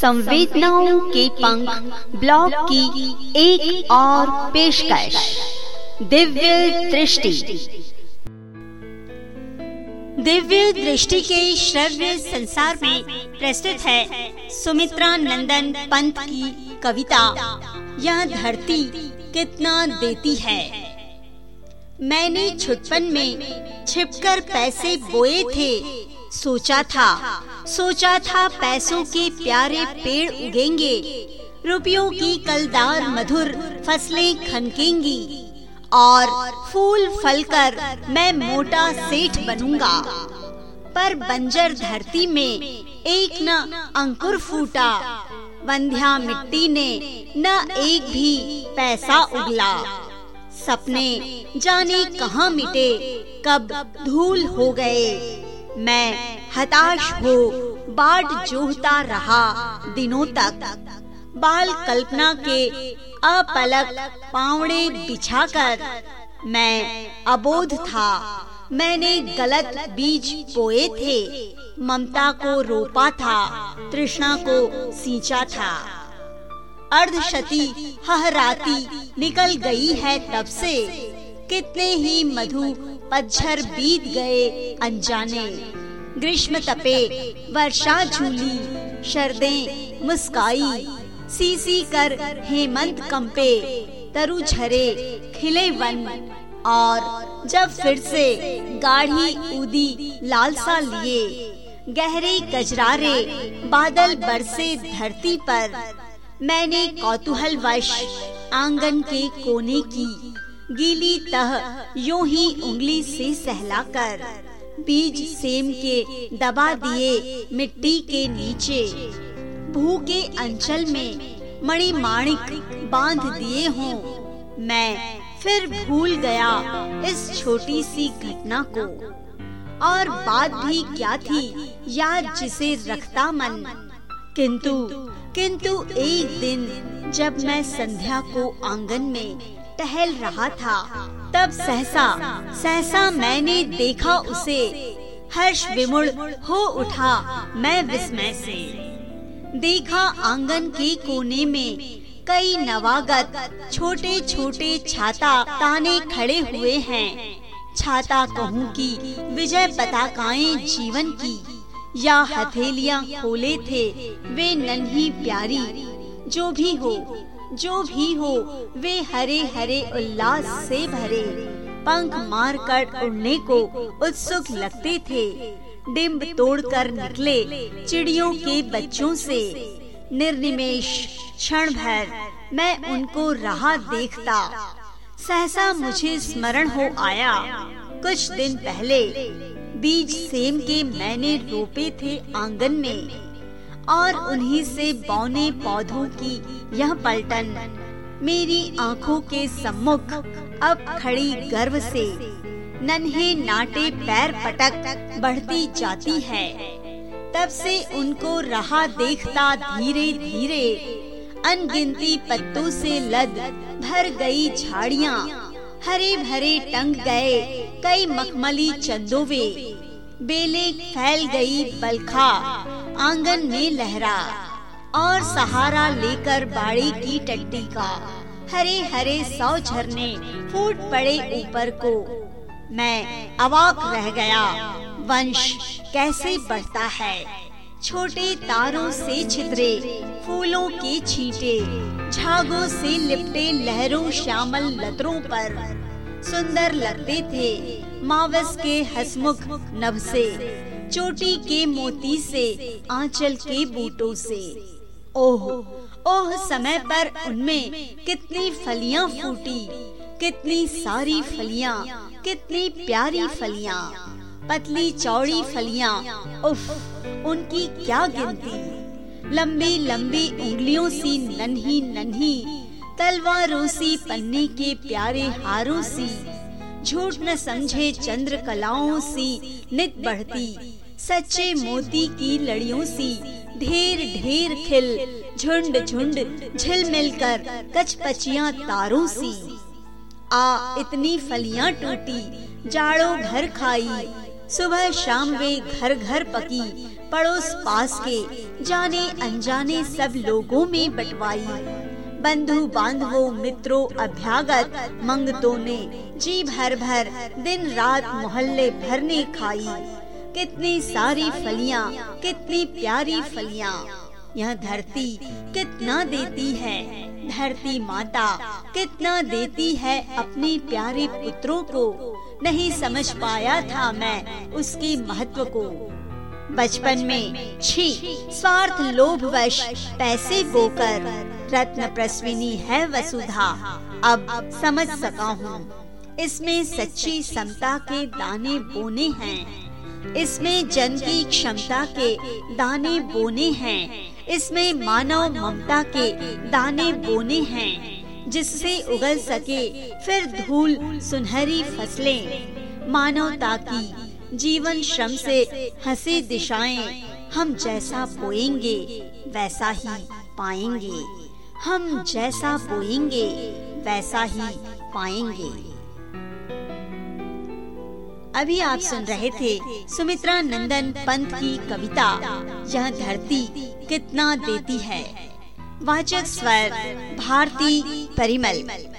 संवेदनाओं के पंख ब्लॉग की एक और पेशकश। दिव्य दृष्टि। दिव्य दृष्टि के श्रव्य संसार में प्रस्तुत है सुमित्रा नंदन पंत की कविता, यह धरती कितना देती है? मैंने छुटपन में छिपकर पैसे बोए थे सोचा था। सोचा था पैसों के प्यारे पेड़ उगेंगे। रुपयों की कलदार मधुर फ़सलें खनकेंगी। और फूल फलकर मैं मोटा सेठ बनूँगा। पर बंजर धरती में एक न अंकुर फूटा। वंध्या मिट्टी ने न एक भी पैसा उगला। सपने जाने कहाँ मिटे, कब धूल हो गए। मैं हताश हो बाट जोहता रहा दिनों तक। बाल कल्पना के अपलक पावड़े बिछाकर मैं अबोध था। मैंने गलत बीज बोए थे, ममता को रोपा था, तृष्णा को सींचा था। अर्धशती हहराती निकल गई है तब से, कितने ही मधु पच्छर बीत गए अनजाने। ग्रीष्म तपे, वर्षा झूली, शरदें मुस्काई। सीसी कर हेमंत कंपे, तरु झरे खिले वन। और जब फिर से गाढ़ी उदी लालसा लिए, गहरे गजरारे बादल बरसे धरती पर, मैंने कौतूहल वश आँगन के कोने की। गीली तह यूँ ही उंगली से सहलाकर, बीज सेम के दबा दिए मिट्टी के नीचे। भू के अंचल में मणि माणिक बाँध दिए हों। मैं फिर भूल गया इस छोटी सी घटना को। और बात भी क्या थी याद जिसे रखता मन। किंतु किंतु एक दिन जब मैं संध्या को आँगन में टहल रहा था। तब सहसा सहसा मैंने देखा उसे। हर्ष विमुड़ हो उठा, मैं विस्मय से। देखा आँगन के कोने में कई नवागत छोटे छोटे छाता ताने खड़े हुए हैं। छाता कहूँ की विजय पताकाएँ जीवन की। या हथेलियाँ खोले थे, वे नन्ही प्यारी। जो भी हो, जो भी हो, वे हरे हरे उल्लास से भरे। पंख मार कर उड़ने को उत्सुक लगते थे। डिम्ब तोड़कर निकले चिड़ियों के बच्चों से। निर्निमेश क्षण भर मैं उनको रहा देखता। सहसा मुझे स्मरण हो आया। कुछ दिन पहले बीज सेम के मैंने रोपे थे आँगन में। और उन्हीं से बौने पौधों की यह पलटन मेरी आँखों के सम्मुख अब खड़ी गर्व से नन्हे नाटे पैर पटक बढ़ती जाती है। तब से उनको रहा देखता धीरे धीरे, अनगिनती पत्तों से लद भर गई झाड़ियाँ हरे भरे टंग गए कई मखमली चंदोवे, बेले फैल गई बलखा आँगन में लहरा और सहारा लेकर बाड़ी की टट्टी का हरे हरे सौ झरने फूट पड़े ऊपर को। मैं अवाक रह गया। वंश कैसे बढ़ता है? छोटे तारों से छिद्रे, फूलों के छींटे, झागों से लिपटे लहरों श्यामल लतरों पर। सुंदर लगते थे मावस के हसमुख नभ से। चोटी के मोती से, आंचल के बूटों से। ओह ओह, समय पर उनमें कितनी फलियाँ फूटी, कितनी सारी फलियाँ, कितनी प्यारी फलियाँ, पतली चौड़ी फलियाँ, उफ, उनकी क्या गिनती। लंबी लंबी उंगलियों सी नन्ही नन्ही, तलवारों सी पन्ने के प्यारे हारों सी, झूठ न समझे चंद्र कलाओं सी नित बढ़ती सच्चे मोती की लड़ियों सी। ढेर ढेर खिल झुंड झुंड झिलमिल कर कचपचिया तारों सी। आ इतनी फलियाँ टूटी जाड़ो घर खाई। सुबह शाम वे घर घर पकी। पड़ोस पास के जाने अनजाने सब लोगों में बटवाई। बंधु बांधवों मित्रों अभ्यागत मंगतों ने जी भर भर दिन रात मोहल्ले भर ने खाई। कितनी सारी फलियाँ कितनी प्यारी फलियाँ। यह धरती कितना देती है? धरती माता कितना देती है अपने प्यारे पुत्रों को? नहीं समझ पाया था मैं उसके महत्व को। बचपन में छी स्वार्थ लोभ वश पैसे बोकर रत्न प्रसविनी है वसुधा। अब समझ सका हूँ। इसमें सच्ची समता के दाने बोने हैं। इसमें जन की क्षमता के दाने बोने हैं। इसमें मानव ममता के दाने बोने हैं, जिससे उगल सके फिर धूल सुनहरी फ़सलें। मानवता की जीवन श्रम से हँसी दिशाएँ, हम जैसा बोएँगे, वैसा ही पाएँगे। हम जैसा बोएँगे, वैसा ही पाएँगे। अभी आप सुन रहे थे सुमित्रा नंदन पंत की कविता, यह धरती कितना देती है। वाचक स्वर, भारती परिमल।